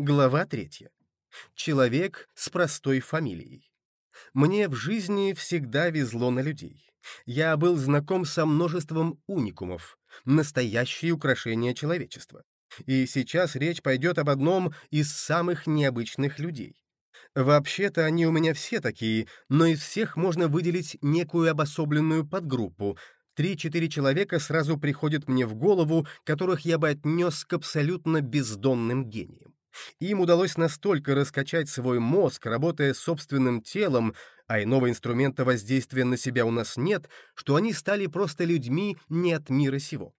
Глава третья. Человек с простой фамилией. Мне в жизни всегда везло на людей. Я был знаком со множеством уникумов, настоящие украшения человечества. И сейчас речь пойдет об одном из самых необычных людей. Вообще-то они у меня все такие, но из всех можно выделить некую обособленную подгруппу, Три-четыре человека сразу приходят мне в голову, которых я бы отнес к абсолютно бездонным гениям. Им удалось настолько раскачать свой мозг, работая собственным телом, а иного инструмента воздействия на себя у нас нет, что они стали просто людьми не от мира сего.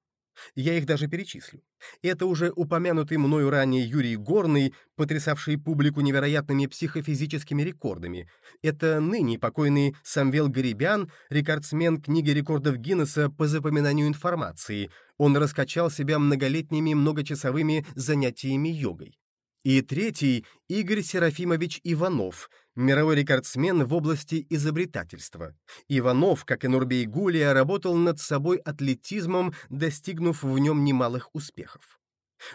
Я их даже перечислю. Это уже упомянутый мною ранее Юрий Горный, потрясавший публику невероятными психофизическими рекордами. Это ныне покойный Самвел Гарибян, рекордсмен книги рекордов Гиннесса по запоминанию информации. Он раскачал себя многолетними многочасовыми занятиями йогой. И третий — Игорь Серафимович Иванов, мировой рекордсмен в области изобретательства. Иванов, как и Нурбей Гулия, работал над собой атлетизмом, достигнув в нем немалых успехов.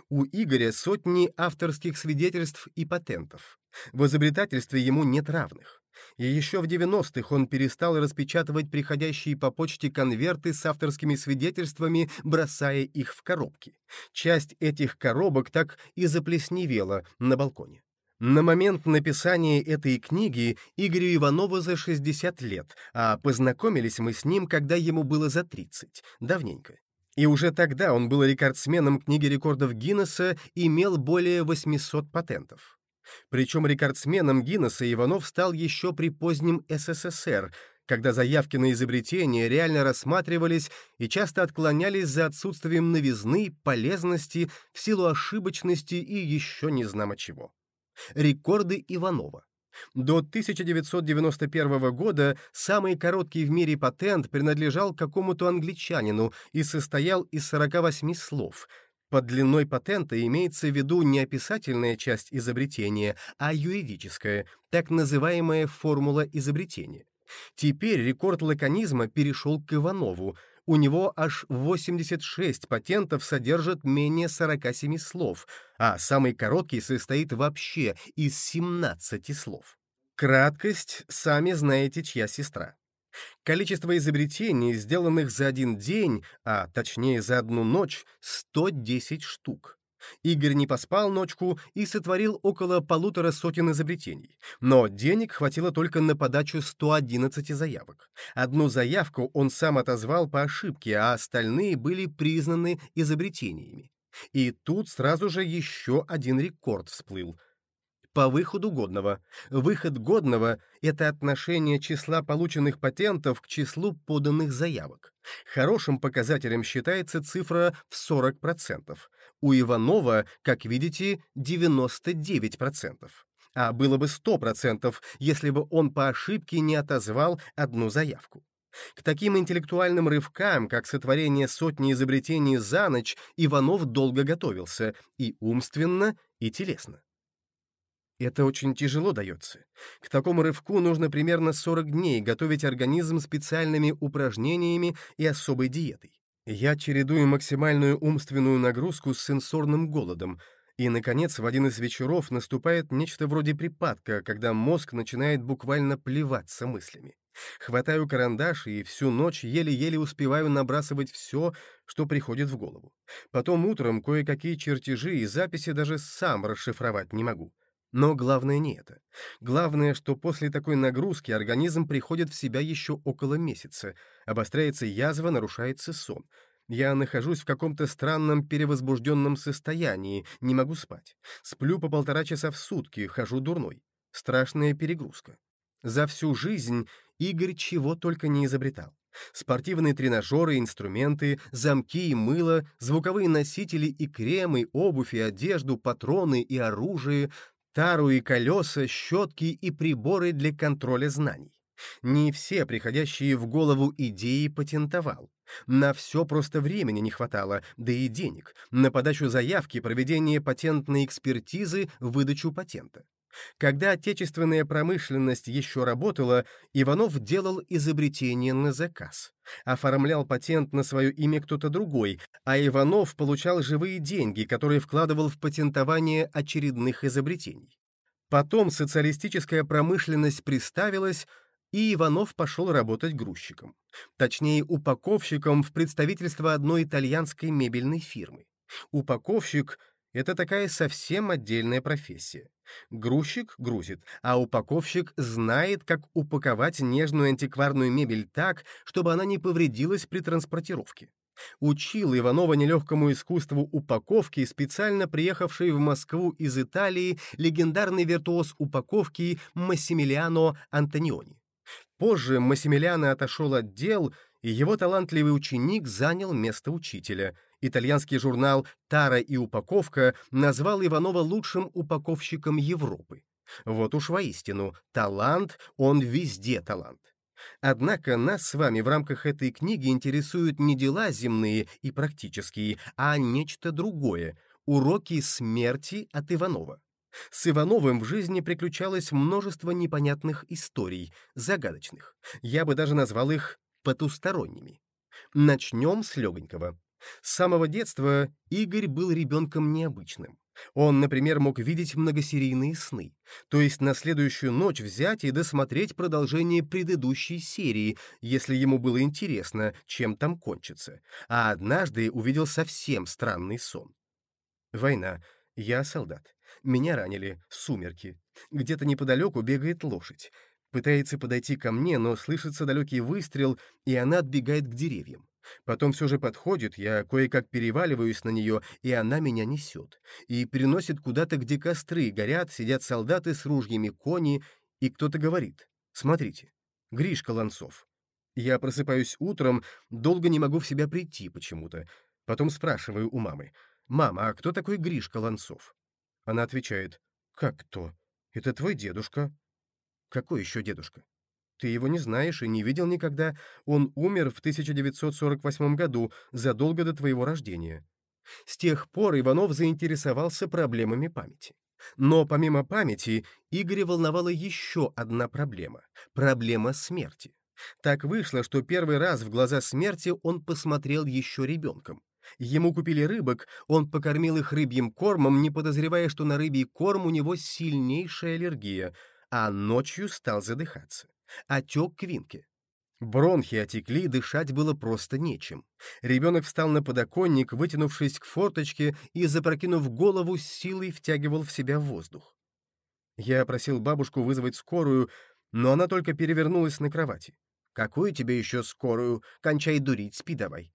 У Игоря сотни авторских свидетельств и патентов. В изобретательстве ему нет равных. И еще в 90-х он перестал распечатывать приходящие по почте конверты с авторскими свидетельствами, бросая их в коробки. Часть этих коробок так и заплесневела на балконе. На момент написания этой книги Игорю Иванову за 60 лет, а познакомились мы с ним, когда ему было за 30, давненько. И уже тогда он был рекордсменом книги рекордов Гиннесса и имел более 800 патентов. Причем рекордсменом Гиннесса Иванов стал еще при позднем СССР, когда заявки на изобретение реально рассматривались и часто отклонялись за отсутствием новизны, полезности, в силу ошибочности и еще не знамо чего. Рекорды Иванова. До 1991 года самый короткий в мире патент принадлежал какому-то англичанину и состоял из 48 слов — под длиной патента имеется в виду не описательная часть изобретения, а юридическая, так называемая формула изобретения. Теперь рекорд лаконизма перешел к Иванову. У него аж 86 патентов содержат менее 47 слов, а самый короткий состоит вообще из 17 слов. Краткость, сами знаете, чья сестра. Количество изобретений, сделанных за один день, а точнее за одну ночь, 110 штук. Игорь не поспал ночку и сотворил около полутора сотен изобретений. Но денег хватило только на подачу 111 заявок. Одну заявку он сам отозвал по ошибке, а остальные были признаны изобретениями. И тут сразу же еще один рекорд всплыл — по выходу годного. Выход годного — это отношение числа полученных патентов к числу поданных заявок. Хорошим показателем считается цифра в 40%. У Иванова, как видите, 99%. А было бы 100%, если бы он по ошибке не отозвал одну заявку. К таким интеллектуальным рывкам, как сотворение сотни изобретений за ночь, Иванов долго готовился и умственно, и телесно. Это очень тяжело дается. К такому рывку нужно примерно 40 дней готовить организм специальными упражнениями и особой диетой. Я чередую максимальную умственную нагрузку с сенсорным голодом, и, наконец, в один из вечеров наступает нечто вроде припадка, когда мозг начинает буквально плеваться мыслями. Хватаю карандаш и всю ночь еле-еле успеваю набрасывать все, что приходит в голову. Потом утром кое-какие чертежи и записи даже сам расшифровать не могу. Но главное не это. Главное, что после такой нагрузки организм приходит в себя еще около месяца, обостряется язва, нарушается сон. Я нахожусь в каком-то странном перевозбужденном состоянии, не могу спать. Сплю по полтора часа в сутки, хожу дурной. Страшная перегрузка. За всю жизнь Игорь чего только не изобретал. Спортивные тренажеры, инструменты, замки и мыло, звуковые носители и кремы, обувь и одежду, патроны и оружие, тару и колеса, щетки и приборы для контроля знаний. Не все приходящие в голову идеи патентовал. На все просто времени не хватало, да и денег, на подачу заявки, проведение патентной экспертизы, выдачу патента. Когда отечественная промышленность еще работала, Иванов делал изобретение на заказ. Оформлял патент на свое имя кто-то другой, а Иванов получал живые деньги, которые вкладывал в патентование очередных изобретений. Потом социалистическая промышленность приставилась, и Иванов пошел работать грузчиком. Точнее, упаковщиком в представительство одной итальянской мебельной фирмы. Упаковщик — это такая совсем отдельная профессия. Грузчик грузит, а упаковщик знает, как упаковать нежную антикварную мебель так, чтобы она не повредилась при транспортировке. Учил Иванова нелегкому искусству упаковки, специально приехавший в Москву из Италии легендарный виртуоз упаковки Массимилиано Антониони. Позже Массимилиано отошел от дел, и его талантливый ученик занял место учителя, Итальянский журнал «Тара и упаковка» назвал Иванова лучшим упаковщиком Европы. Вот уж воистину, талант, он везде талант. Однако нас с вами в рамках этой книги интересуют не дела земные и практические, а нечто другое — уроки смерти от Иванова. С Ивановым в жизни приключалось множество непонятных историй, загадочных. Я бы даже назвал их потусторонними. Начнем с легонького. С самого детства Игорь был ребенком необычным. Он, например, мог видеть многосерийные сны, то есть на следующую ночь взять и досмотреть продолжение предыдущей серии, если ему было интересно, чем там кончится, а однажды увидел совсем странный сон. Война. Я солдат. Меня ранили. Сумерки. Где-то неподалеку бегает лошадь. Пытается подойти ко мне, но слышится далекий выстрел, и она отбегает к деревьям. Потом все же подходит, я кое-как переваливаюсь на нее, и она меня несет. И переносит куда-то, где костры горят, сидят солдаты с ружьями, кони, и кто-то говорит «Смотрите, Гришка Ланцов». Я просыпаюсь утром, долго не могу в себя прийти почему-то. Потом спрашиваю у мамы «Мама, а кто такой Гришка Ланцов?» Она отвечает «Как кто? Это твой дедушка». «Какой еще дедушка?» Ты его не знаешь и не видел никогда. Он умер в 1948 году, задолго до твоего рождения. С тех пор Иванов заинтересовался проблемами памяти. Но помимо памяти, Игоря волновала еще одна проблема — проблема смерти. Так вышло, что первый раз в глаза смерти он посмотрел еще ребенком. Ему купили рыбок, он покормил их рыбьим кормом, не подозревая, что на рыбий корм у него сильнейшая аллергия, а ночью стал задыхаться. Отек квинки. Бронхи отекли, дышать было просто нечем. Ребенок встал на подоконник, вытянувшись к форточке и, запрокинув голову, силой втягивал в себя воздух. Я просил бабушку вызвать скорую, но она только перевернулась на кровати. «Какую тебе еще скорую? Кончай дурить, спи давай».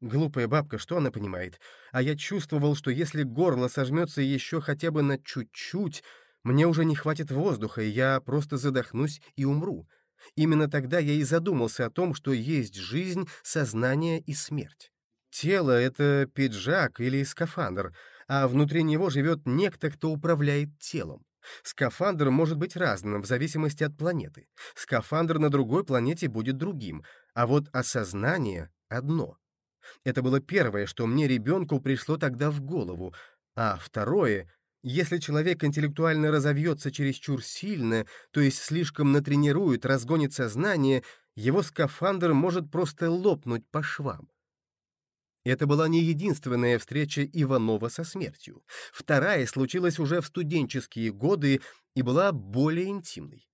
Глупая бабка, что она понимает? А я чувствовал, что если горло сожмется еще хотя бы на чуть-чуть, мне уже не хватит воздуха, и я просто задохнусь и умру. Именно тогда я и задумался о том, что есть жизнь, сознание и смерть. Тело — это пиджак или скафандр, а внутри него живет некто, кто управляет телом. Скафандр может быть разным в зависимости от планеты. Скафандр на другой планете будет другим, а вот осознание — одно. Это было первое, что мне, ребенку, пришло тогда в голову, а второе если человек интеллектуально разовьется чересчур сильно, то есть слишком натренирует, разгонит сознание, его скафандр может просто лопнуть по швам. Это была не единственная встреча Иванова со смертью. Вторая случилась уже в студенческие годы и была более интимной.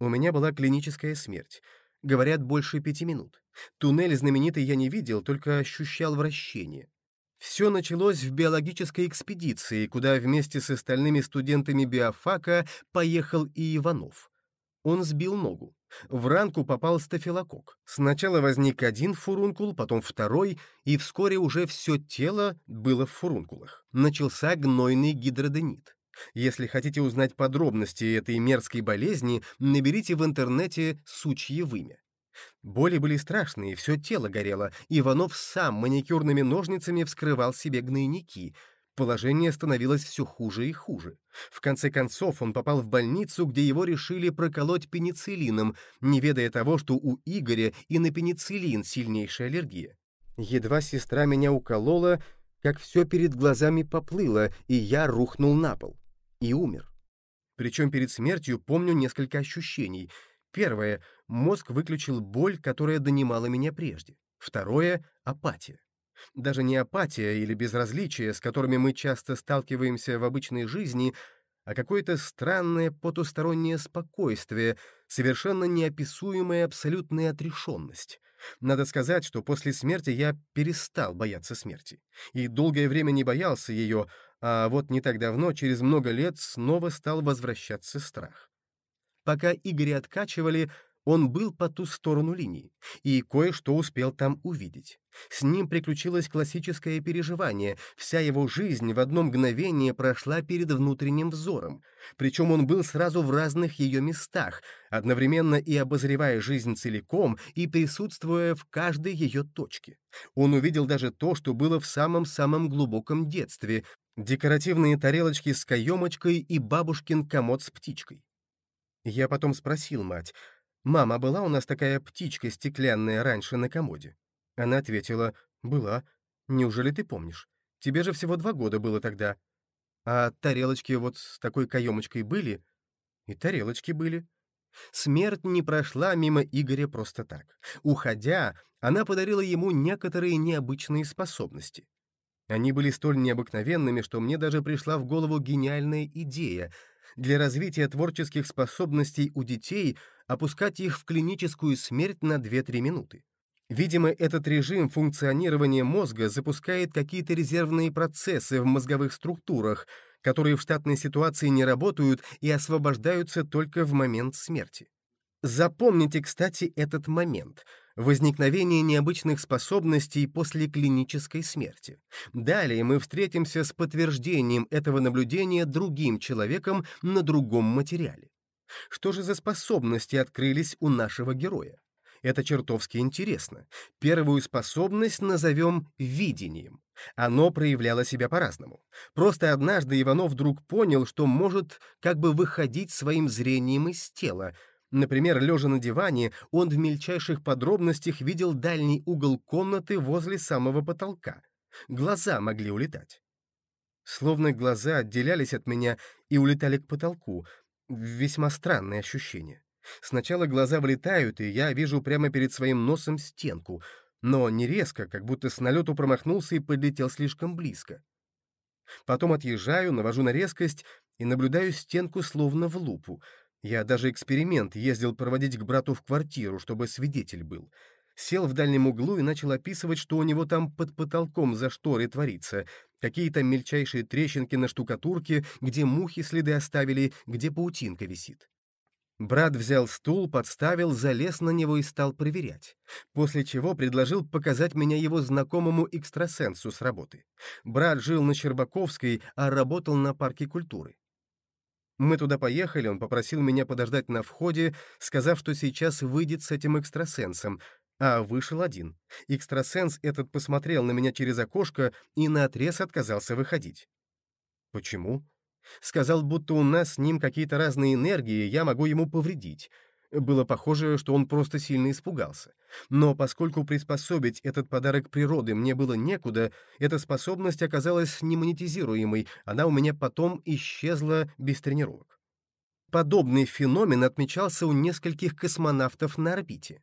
У меня была клиническая смерть. Говорят, больше пяти минут. Туннель знаменитый я не видел, только ощущал вращение. Все началось в биологической экспедиции, куда вместе с остальными студентами биофака поехал и Иванов. Он сбил ногу. В ранку попал стафилококк. Сначала возник один фурункул, потом второй, и вскоре уже все тело было в фурункулах. Начался гнойный гидроденит. Если хотите узнать подробности этой мерзкой болезни, наберите в интернете «сучье вымя». Боли были страшные, все тело горело. Иванов сам маникюрными ножницами вскрывал себе гнойники. Положение становилось все хуже и хуже. В конце концов он попал в больницу, где его решили проколоть пенициллином, не ведая того, что у Игоря и на пенициллин сильнейшая аллергия. Едва сестра меня уколола, как все перед глазами поплыло, и я рухнул на пол. И умер. Причем перед смертью помню несколько ощущений. Первое — мозг выключил боль, которая донимала меня прежде. Второе — апатия. Даже не апатия или безразличие, с которыми мы часто сталкиваемся в обычной жизни, а какое-то странное потустороннее спокойствие, совершенно неописуемая абсолютная отрешенность. Надо сказать, что после смерти я перестал бояться смерти. И долгое время не боялся ее, а вот не так давно, через много лет, снова стал возвращаться страх. Пока Игоря откачивали, он был по ту сторону линии и кое-что успел там увидеть. С ним приключилось классическое переживание, вся его жизнь в одно мгновение прошла перед внутренним взором. Причем он был сразу в разных ее местах, одновременно и обозревая жизнь целиком, и присутствуя в каждой ее точке. Он увидел даже то, что было в самом-самом глубоком детстве, декоративные тарелочки с каемочкой и бабушкин комод с птичкой. Я потом спросил мать, «Мама, была у нас такая птичка стеклянная раньше на комоде?» Она ответила, «Была. Неужели ты помнишь? Тебе же всего два года было тогда. А тарелочки вот с такой каемочкой были?» «И тарелочки были». Смерть не прошла мимо Игоря просто так. Уходя, она подарила ему некоторые необычные способности. Они были столь необыкновенными, что мне даже пришла в голову гениальная идея — для развития творческих способностей у детей опускать их в клиническую смерть на 2-3 минуты. Видимо, этот режим функционирования мозга запускает какие-то резервные процессы в мозговых структурах, которые в штатной ситуации не работают и освобождаются только в момент смерти. Запомните, кстати, этот момент — возникновение необычных способностей после клинической смерти. Далее мы встретимся с подтверждением этого наблюдения другим человеком на другом материале. Что же за способности открылись у нашего героя? Это чертовски интересно. Первую способность назовем видением. Оно проявляло себя по-разному. Просто однажды Иванов вдруг понял, что может как бы выходить своим зрением из тела, Например, лежа на диване, он в мельчайших подробностях видел дальний угол комнаты возле самого потолка. Глаза могли улетать. Словно глаза отделялись от меня и улетали к потолку. Весьма странное ощущение. Сначала глаза вылетают, и я вижу прямо перед своим носом стенку, но не резко, как будто с налету промахнулся и подлетел слишком близко. Потом отъезжаю, навожу на резкость и наблюдаю стенку словно в лупу — я даже эксперимент ездил проводить к брату в квартиру, чтобы свидетель был. Сел в дальнем углу и начал описывать, что у него там под потолком за шторой творится. Какие-то мельчайшие трещинки на штукатурке, где мухи следы оставили, где паутинка висит. Брат взял стул, подставил, залез на него и стал проверять. После чего предложил показать меня его знакомому экстрасенсу с работы. Брат жил на Щербаковской, а работал на парке культуры. Мы туда поехали, он попросил меня подождать на входе, сказав, что сейчас выйдет с этим экстрасенсом, а вышел один. Экстрасенс этот посмотрел на меня через окошко и наотрез отказался выходить. Почему? Сказал, будто у нас с ним какие-то разные энергии, я могу ему повредить. Было похоже, что он просто сильно испугался. Но поскольку приспособить этот подарок природы мне было некуда, эта способность оказалась немонетизируемой, она у меня потом исчезла без тренировок. Подобный феномен отмечался у нескольких космонавтов на орбите.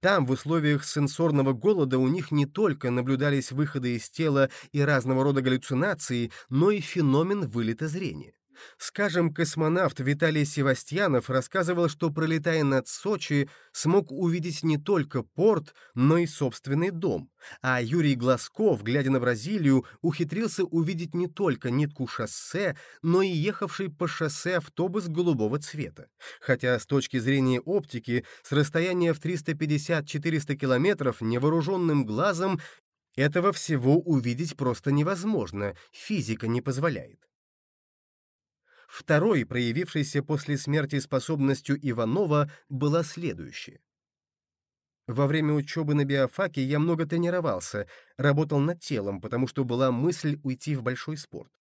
Там, в условиях сенсорного голода, у них не только наблюдались выходы из тела и разного рода галлюцинации, но и феномен вылета зрения. Скажем, космонавт Виталий Севастьянов рассказывал, что, пролетая над Сочи, смог увидеть не только порт, но и собственный дом, а Юрий Глазков, глядя на Бразилию, ухитрился увидеть не только нитку шоссе, но и ехавший по шоссе автобус голубого цвета. Хотя с точки зрения оптики, с расстояния в 350-400 километров невооруженным глазом этого всего увидеть просто невозможно, физика не позволяет. Второй, проявившейся после смерти способностью Иванова, была следующая. Во время учебы на биофаке я много тренировался, работал над телом, потому что была мысль уйти в большой спорт.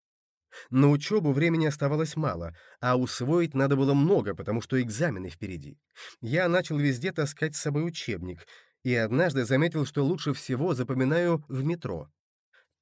На учебу времени оставалось мало, а усвоить надо было много, потому что экзамены впереди. Я начал везде таскать с собой учебник, и однажды заметил, что лучше всего запоминаю в метро.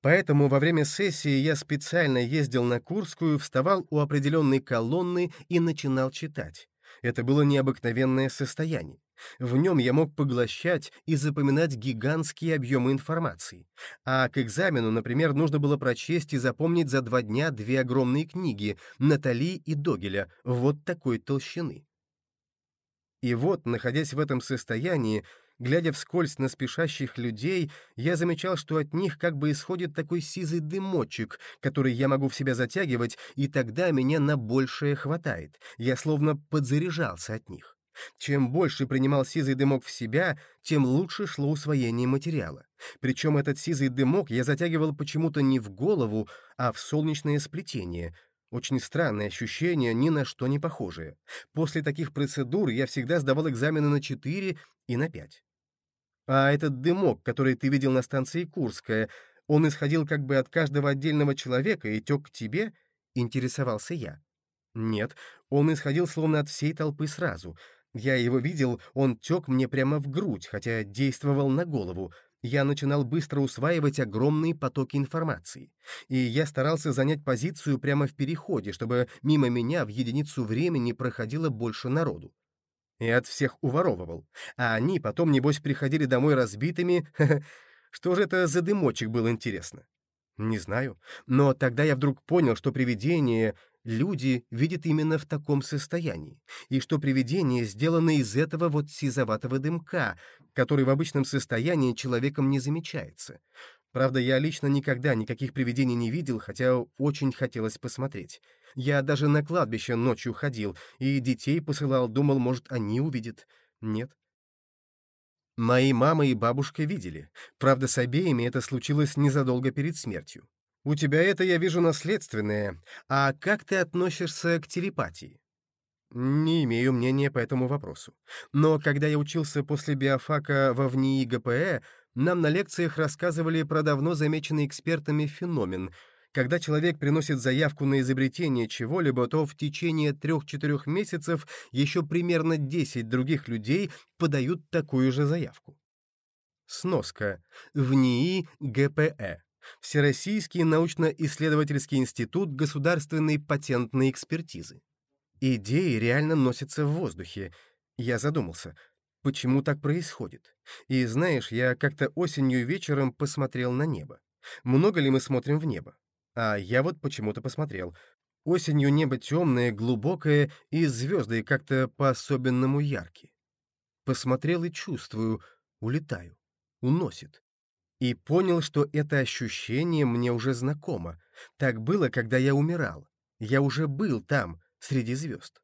Поэтому во время сессии я специально ездил на Курскую, вставал у определенной колонны и начинал читать. Это было необыкновенное состояние. В нем я мог поглощать и запоминать гигантские объемы информации. А к экзамену, например, нужно было прочесть и запомнить за два дня две огромные книги Натали и Догеля вот такой толщины. И вот, находясь в этом состоянии, глядя вскользь на спешащих людей, я замечал, что от них как бы исходит такой сизый дымочек, который я могу в себя затягивать, и тогда меня на большее хватает. Я словно подзаряжался от них. Чем больше принимал сизый дымок в себя, тем лучше шло усвоение материала. Причем этот сизый дымок я затягивал почему-то не в голову, а в солнечное сплетение. Очень странное ощущение, ни на что не похожее. После таких процедур я всегда сдавал экзамены на 4 и на 5. А этот дымок, который ты видел на станции Курская, он исходил как бы от каждого отдельного человека и тек к тебе? Интересовался я. Нет, он исходил словно от всей толпы сразу — я его видел, он тек мне прямо в грудь, хотя действовал на голову. Я начинал быстро усваивать огромные потоки информации. И я старался занять позицию прямо в переходе, чтобы мимо меня в единицу времени проходило больше народу. И от всех уворовывал. А они потом, небось, приходили домой разбитыми. Что же это за дымочек был, интересно? Не знаю. Но тогда я вдруг понял, что привидение люди видят именно в таком состоянии, и что привидение сделано из этого вот сизоватого дымка, который в обычном состоянии человеком не замечается. Правда, я лично никогда никаких привидений не видел, хотя очень хотелось посмотреть. Я даже на кладбище ночью ходил, и детей посылал, думал, может, они увидят. Нет. Мои мама и бабушка видели. Правда, с обеими это случилось незадолго перед смертью. У тебя это, я вижу, наследственное. А как ты относишься к телепатии? Не имею мнения по этому вопросу. Но когда я учился после биофака во ВНИИ ГПЭ, нам на лекциях рассказывали про давно замеченный экспертами феномен. Когда человек приносит заявку на изобретение чего-либо, то в течение 3-4 месяцев еще примерно 10 других людей подают такую же заявку. Сноска. ВНИИ ГПЭ. Всероссийский научно-исследовательский институт государственной патентной экспертизы. Идеи реально носятся в воздухе. Я задумался, почему так происходит? И знаешь, я как-то осенью вечером посмотрел на небо. Много ли мы смотрим в небо? А я вот почему-то посмотрел. Осенью небо темное, глубокое, и звезды как-то по-особенному яркие. Посмотрел и чувствую, улетаю, уносит и понял, что это ощущение мне уже знакомо. Так было, когда я умирал. Я уже был там, среди звезд.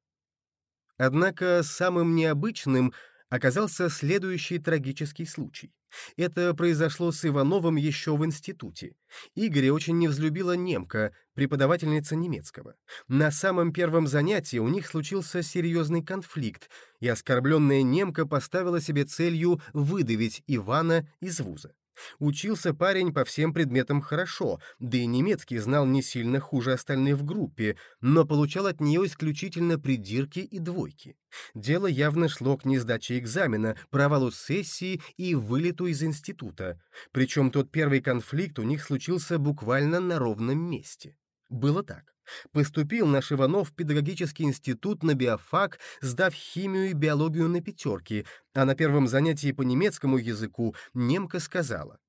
Однако самым необычным оказался следующий трагический случай. Это произошло с Ивановым еще в институте. Игоря очень не взлюбила немка, преподавательница немецкого. На самом первом занятии у них случился серьезный конфликт, и оскорбленная немка поставила себе целью выдавить Ивана из вуза. Учился парень по всем предметам хорошо, да и немецкий знал не сильно хуже остальных в группе, но получал от нее исключительно придирки и двойки. Дело явно шло к несдаче экзамена, провалу сессии и вылету из института. Причем тот первый конфликт у них случился буквально на ровном месте. Было так. Поступил наш Иванов в педагогический институт на биофак, сдав химию и биологию на пятерки, а на первом занятии по немецкому языку немка сказала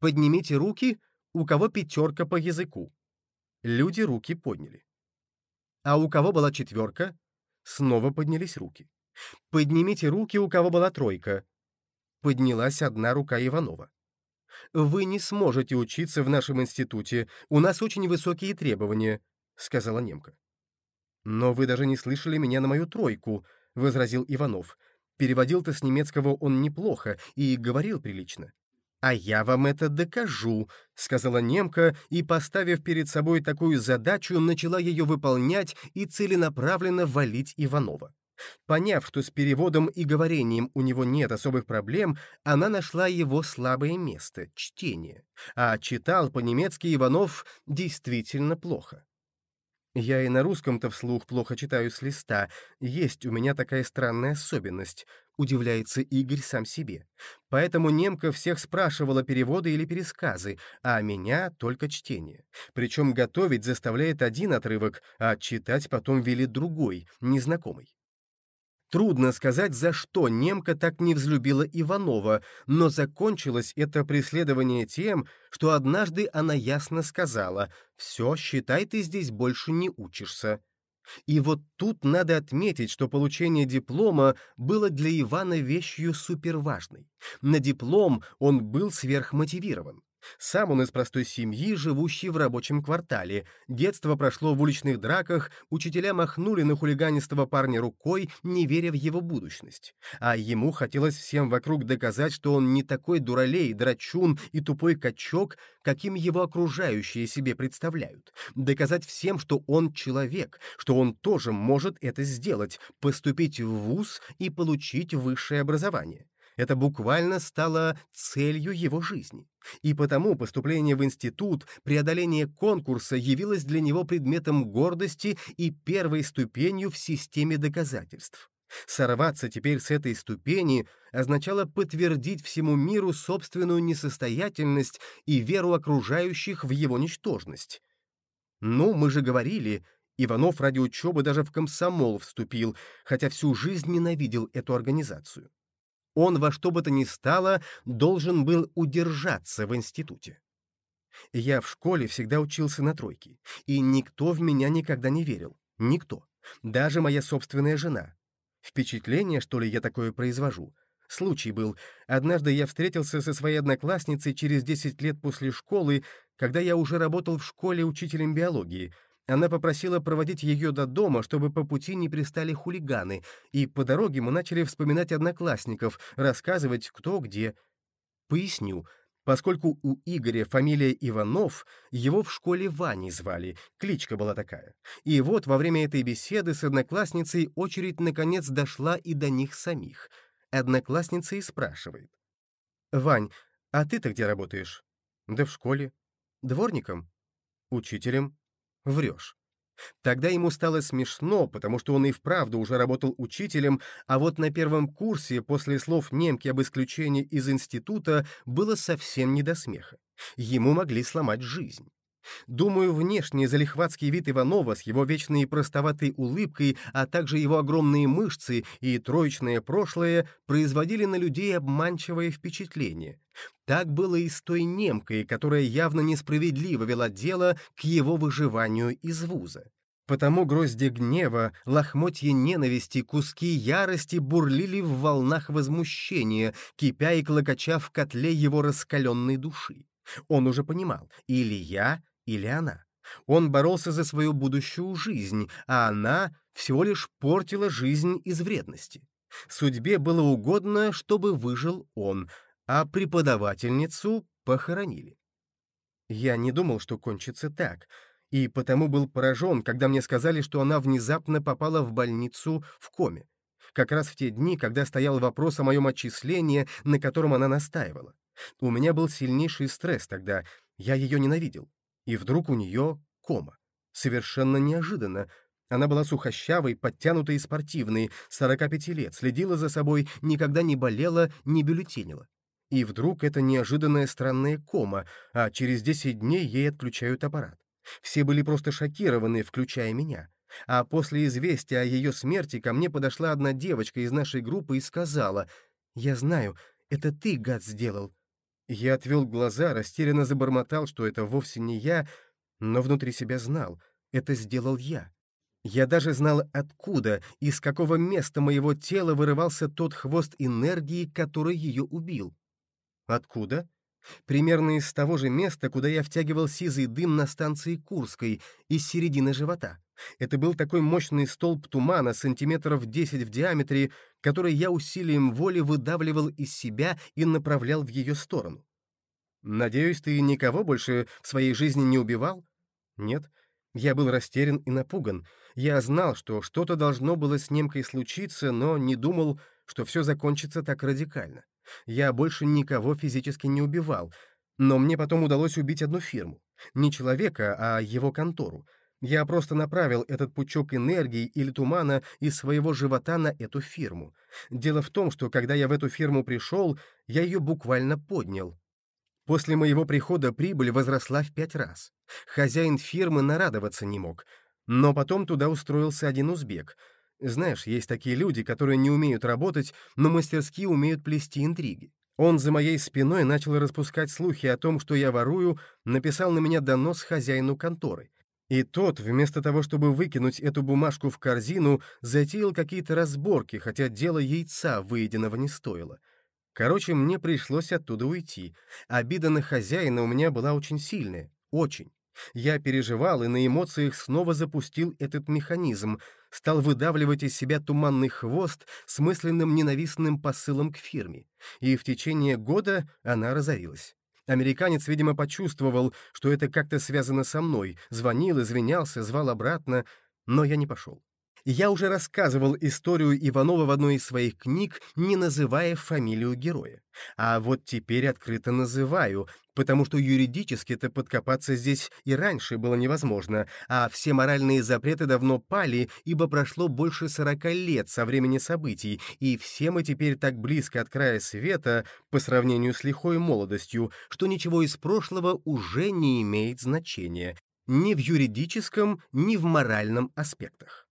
«Поднимите руки, у кого пятерка по языку». Люди руки подняли. А у кого была четверка? Снова поднялись руки. «Поднимите руки, у кого была тройка». Поднялась одна рука Иванова. «Вы не сможете учиться в нашем институте, у нас очень высокие требования», — сказала немка. «Но вы даже не слышали меня на мою тройку», — возразил Иванов. «Переводил-то с немецкого он неплохо и говорил прилично». «А я вам это докажу», — сказала немка, и, поставив перед собой такую задачу, начала ее выполнять и целенаправленно валить Иванова. Поняв, что с переводом и говорением у него нет особых проблем, она нашла его слабое место — чтение. А читал по-немецки Иванов действительно плохо. Я и на русском-то вслух плохо читаю с листа. Есть у меня такая странная особенность. удивляется Игорь сам себе. Поэтому немка всех спрашивала переводы или пересказы, а меня — только чтение. Причем готовить заставляет один отрывок, а читать потом велит другой, незнакомый. Трудно сказать, за что немка так не взлюбила Иванова, но закончилось это преследование тем, что однажды она ясно сказала «Все, считай, ты здесь больше не учишься». И вот тут надо отметить, что получение диплома было для Ивана вещью суперважной. На диплом он был сверхмотивирован. Сам он из простой семьи, живущей в рабочем квартале. Детство прошло в уличных драках, учителя махнули на хулиганистого парня рукой, не веря в его будущность. А ему хотелось всем вокруг доказать, что он не такой дуралей, драчун и тупой качок, каким его окружающие себе представляют. Доказать всем, что он человек, что он тоже может это сделать, поступить в вуз и получить высшее образование. Это буквально стало целью его жизни. И потому поступление в институт, преодоление конкурса явилось для него предметом гордости и первой ступенью в системе доказательств. Сорваться теперь с этой ступени означало подтвердить всему миру собственную несостоятельность и веру окружающих в его ничтожность. Ну, мы же говорили, Иванов ради учебы даже в комсомол вступил, хотя всю жизнь ненавидел эту организацию. Он во что бы то ни стало должен был удержаться в институте. Я в школе всегда учился на тройке, и никто в меня никогда не верил. Никто. Даже моя собственная жена. Впечатление, что ли, я такое произвожу. Случай был. Однажды я встретился со своей одноклассницей через 10 лет после школы, когда я уже работал в школе учителем биологии — она попросила проводить ее до дома, чтобы по пути не пристали хулиганы, и по дороге мы начали вспоминать одноклассников, рассказывать, кто где. Поясню. Поскольку у Игоря фамилия Иванов, его в школе Ваней звали, кличка была такая. И вот во время этой беседы с одноклассницей очередь наконец дошла и до них самих. Одноклассница и спрашивает. «Вань, а ты-то где работаешь?» «Да в школе». «Дворником?» «Учителем». Врешь. Тогда ему стало смешно, потому что он и вправду уже работал учителем, а вот на первом курсе после слов немки об исключении из института было совсем не до смеха. Ему могли сломать жизнь. Думаю, внешний залихватский вид Иванова с его вечной простоватой улыбкой, а также его огромные мышцы и троечное прошлое производили на людей обманчивое впечатление. Так было и с той немкой, которая явно несправедливо вела дело к его выживанию из вуза. Потому грозди гнева, лохмотья ненависти, куски ярости бурлили в волнах возмущения, кипя и клокоча в котле его раскаленной души. Он уже понимал, или я, или она. Он боролся за свою будущую жизнь, а она всего лишь портила жизнь из вредности. Судьбе было угодно, чтобы выжил он, а преподавательницу похоронили. Я не думал, что кончится так, и потому был поражен, когда мне сказали, что она внезапно попала в больницу в коме, как раз в те дни, когда стоял вопрос о моем отчислении, на котором она настаивала. У меня был сильнейший стресс тогда, я ее ненавидел. И вдруг у нее кома. Совершенно неожиданно. Она была сухощавой, подтянутой и спортивной, 45 лет, следила за собой, никогда не болела, не бюллетенила. И вдруг это неожиданная странная кома, а через 10 дней ей отключают аппарат. Все были просто шокированы, включая меня. А после известия о ее смерти ко мне подошла одна девочка из нашей группы и сказала, «Я знаю, это ты, гад, сделал. Я отвел глаза, растерянно забормотал, что это вовсе не я, но внутри себя знал, это сделал я. Я даже знал, откуда, из какого места моего тела вырывался тот хвост энергии, который ее убил. Откуда? Примерно из того же места, куда я втягивал сизый дым на станции Курской, из середины живота. Это был такой мощный столб тумана, сантиметров 10 в диаметре, который я усилием воли выдавливал из себя и направлял в ее сторону. «Надеюсь, ты никого больше в своей жизни не убивал?» «Нет». Я был растерян и напуган. Я знал, что что-то должно было с немкой случиться, но не думал, что все закончится так радикально. Я больше никого физически не убивал, но мне потом удалось убить одну фирму. Не человека, а его контору. Я просто направил этот пучок энергии или тумана из своего живота на эту фирму. Дело в том, что когда я в эту фирму пришел, я ее буквально поднял. После моего прихода прибыль возросла в пять раз. Хозяин фирмы нарадоваться не мог. Но потом туда устроился один узбек. Знаешь, есть такие люди, которые не умеют работать, но мастерски умеют плести интриги. Он за моей спиной начал распускать слухи о том, что я ворую, написал на меня донос хозяину конторы. И тот, вместо того, чтобы выкинуть эту бумажку в корзину, затеял какие-то разборки, хотя дело яйца выеденного не стоило. Короче, мне пришлось оттуда уйти. Обида на хозяина у меня была очень сильная. Очень. Я переживал и на эмоциях снова запустил этот механизм, стал выдавливать из себя туманный хвост с мысленным ненавистным посылом к фирме. И в течение года она разорилась. Американец, видимо, почувствовал, что это как-то связано со мной, звонил, извинялся, звал обратно, но я не пошел. Я уже рассказывал историю Иванова в одной из своих книг, не называя фамилию героя. А вот теперь открыто называю, потому что юридически-то подкопаться здесь и раньше было невозможно, а все моральные запреты давно пали, ибо прошло больше сорока лет со времени событий, и все мы теперь так близко от края света по сравнению с лихой молодостью, что ничего из прошлого уже не имеет значения, ни в юридическом, ни в моральном аспектах.